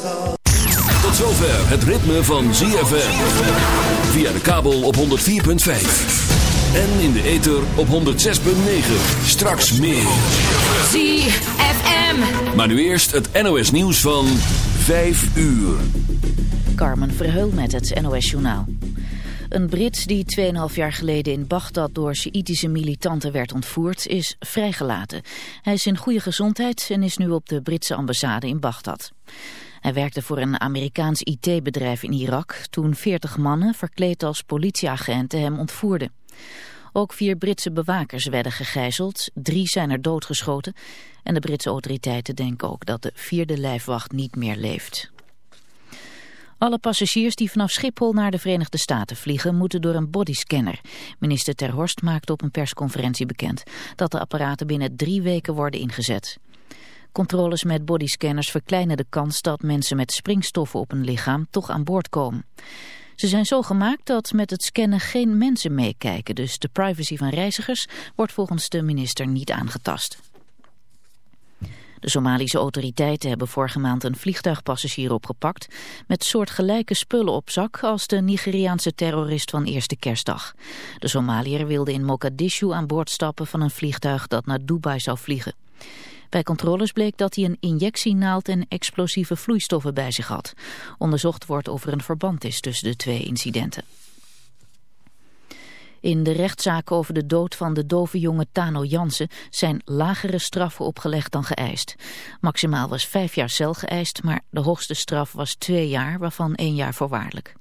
Tot zover het ritme van ZFM. Via de kabel op 104.5. En in de ether op 106.9. Straks meer. ZFM. Maar nu eerst het NOS nieuws van 5 uur. Carmen Verheul met het NOS journaal. Een Brit die 2,5 jaar geleden in Bagdad door Sjiitische militanten werd ontvoerd, is vrijgelaten. Hij is in goede gezondheid en is nu op de Britse ambassade in Bagdad. Hij werkte voor een Amerikaans IT-bedrijf in Irak toen 40 mannen verkleed als politieagenten hem ontvoerden. Ook vier Britse bewakers werden gegijzeld, drie zijn er doodgeschoten en de Britse autoriteiten denken ook dat de vierde lijfwacht niet meer leeft. Alle passagiers die vanaf Schiphol naar de Verenigde Staten vliegen moeten door een bodyscanner. Minister Ter Horst maakte op een persconferentie bekend dat de apparaten binnen drie weken worden ingezet. Controles met bodyscanners verkleinen de kans dat mensen met springstoffen op hun lichaam toch aan boord komen. Ze zijn zo gemaakt dat met het scannen geen mensen meekijken, dus de privacy van reizigers wordt volgens de minister niet aangetast. De Somalische autoriteiten hebben vorige maand een vliegtuigpassagier opgepakt met soortgelijke spullen op zak als de Nigeriaanse terrorist van eerste kerstdag. De Somaliër wilde in Mogadishu aan boord stappen van een vliegtuig dat naar Dubai zou vliegen. Bij controles bleek dat hij een injectienaald en explosieve vloeistoffen bij zich had. Onderzocht wordt of er een verband is tussen de twee incidenten. In de rechtszaak over de dood van de dove jonge Tano Jansen zijn lagere straffen opgelegd dan geëist. Maximaal was vijf jaar cel geëist, maar de hoogste straf was twee jaar, waarvan één jaar voorwaardelijk.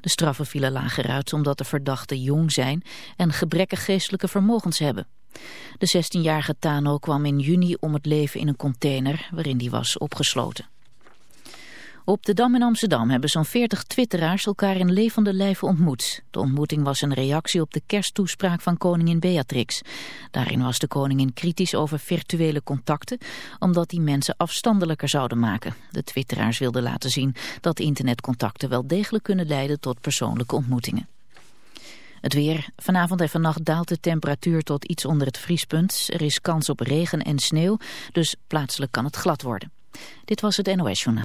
De straffen vielen lager uit omdat de verdachten jong zijn en gebrekkig geestelijke vermogens hebben. De 16-jarige Tano kwam in juni om het leven in een container waarin die was opgesloten. Op de Dam in Amsterdam hebben zo'n 40 twitteraars elkaar in levende lijven ontmoet. De ontmoeting was een reactie op de kersttoespraak van koningin Beatrix. Daarin was de koningin kritisch over virtuele contacten, omdat die mensen afstandelijker zouden maken. De twitteraars wilden laten zien dat internetcontacten wel degelijk kunnen leiden tot persoonlijke ontmoetingen. Het weer. Vanavond en vannacht daalt de temperatuur tot iets onder het vriespunt. Er is kans op regen en sneeuw, dus plaatselijk kan het glad worden. Dit was het NOS Journaal.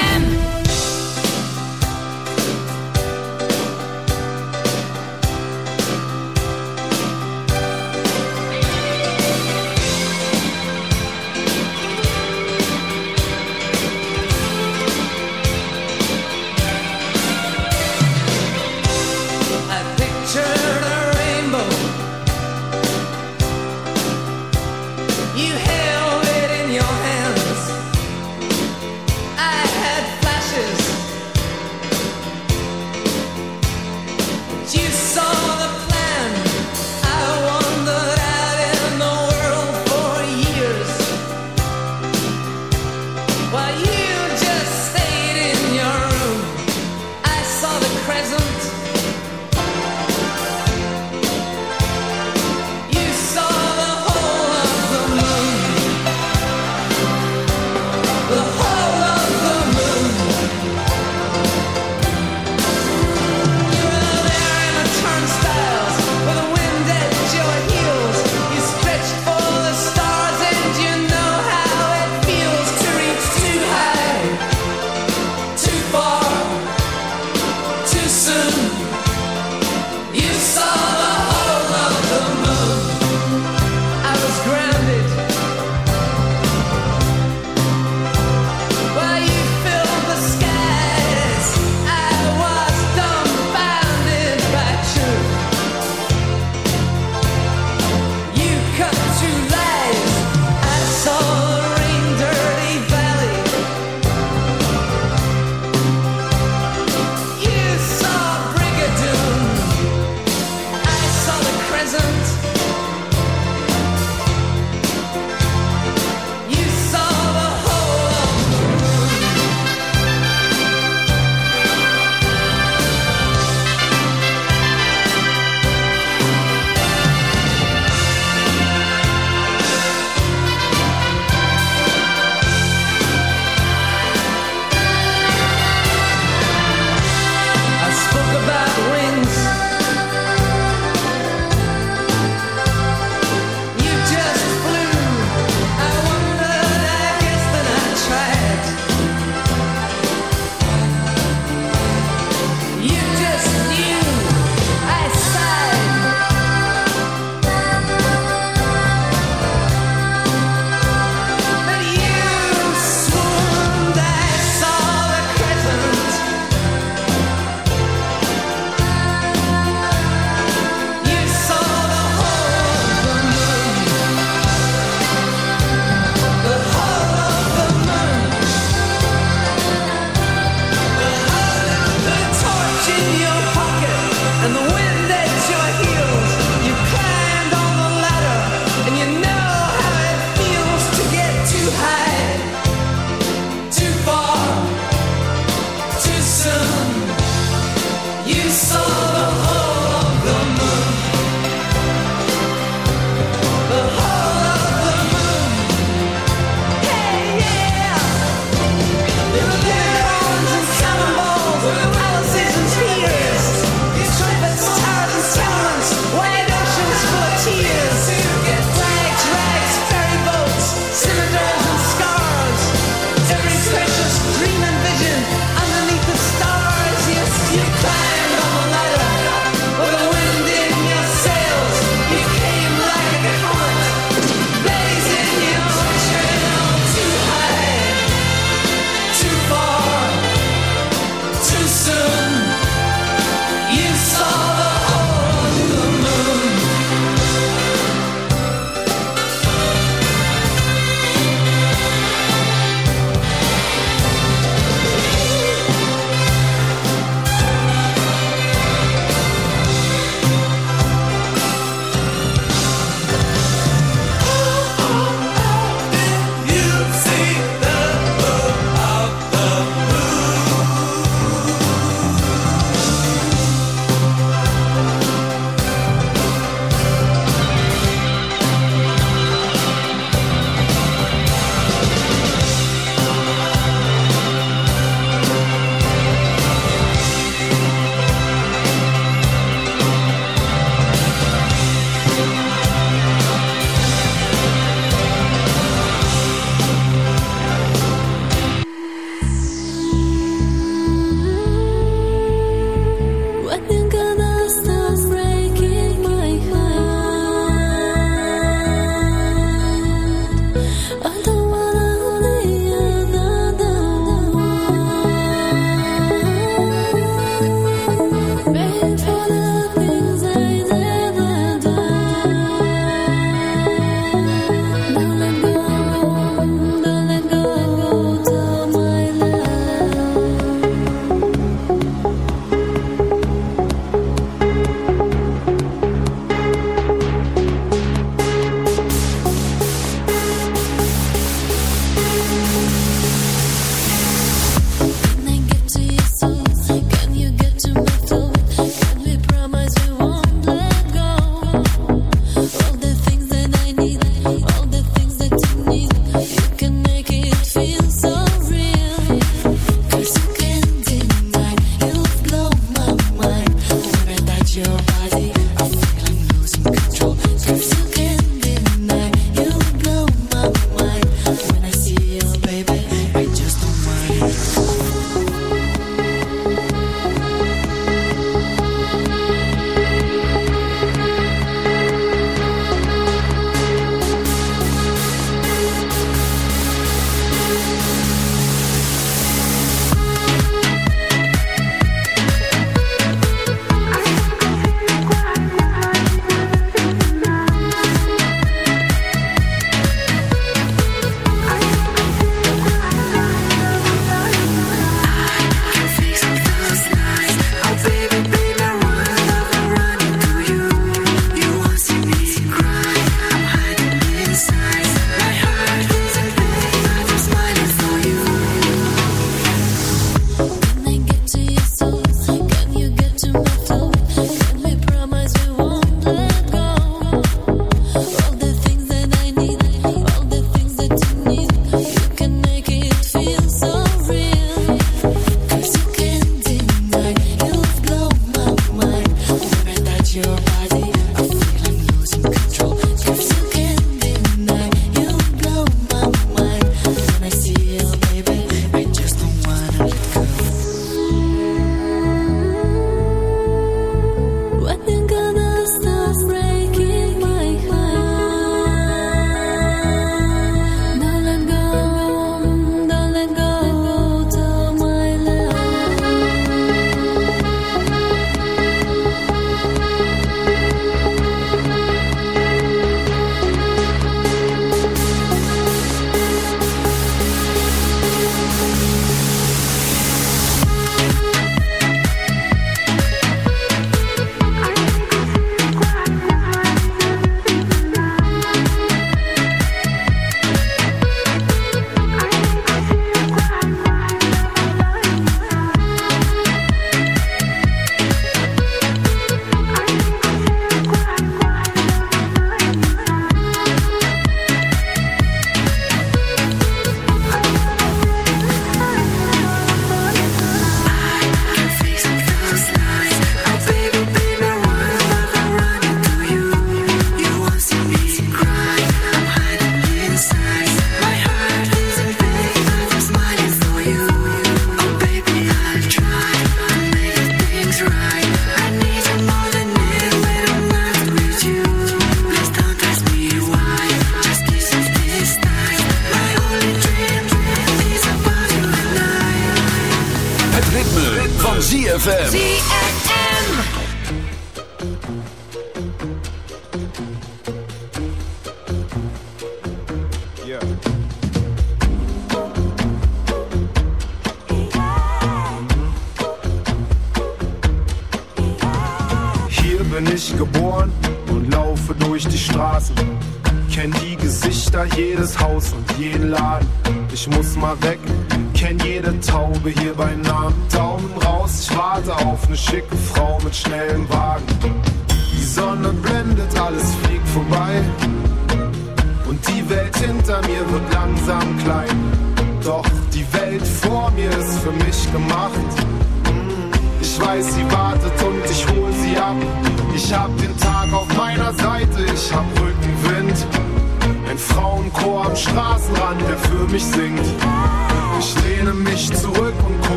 ZFM.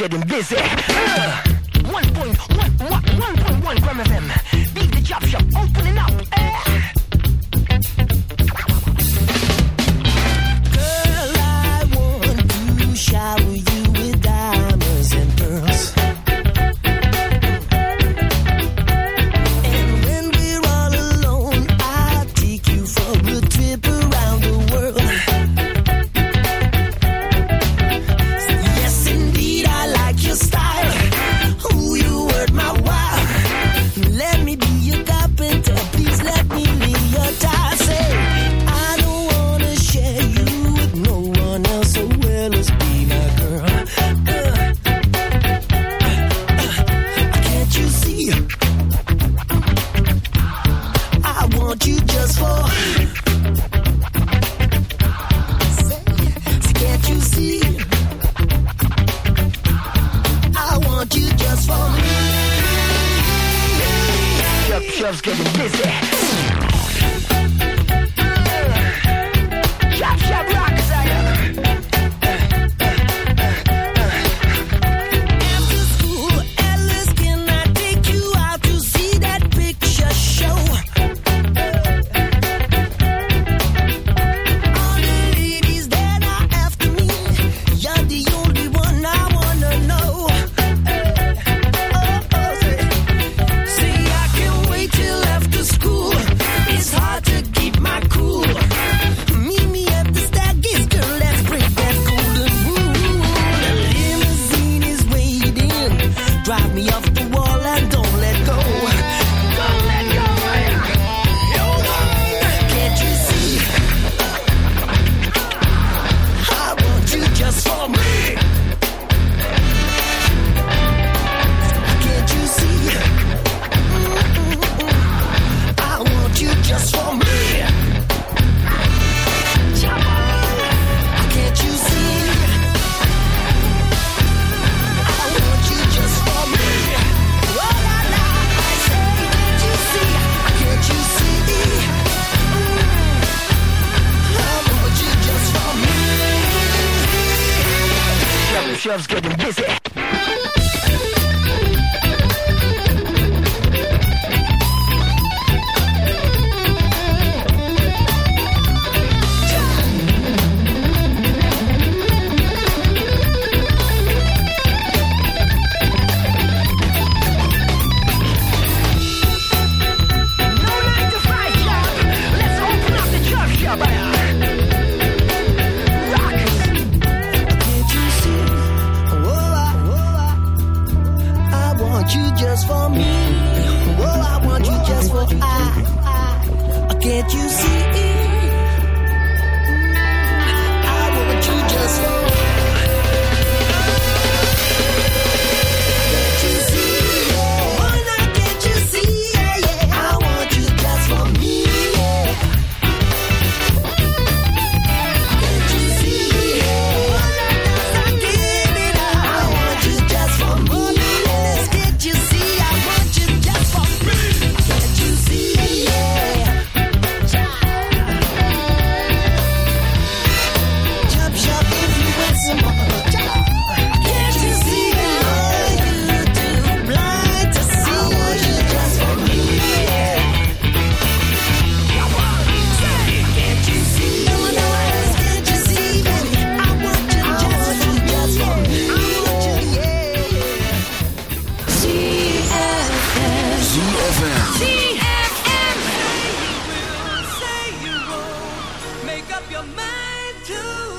Getting busy. Getting busy. you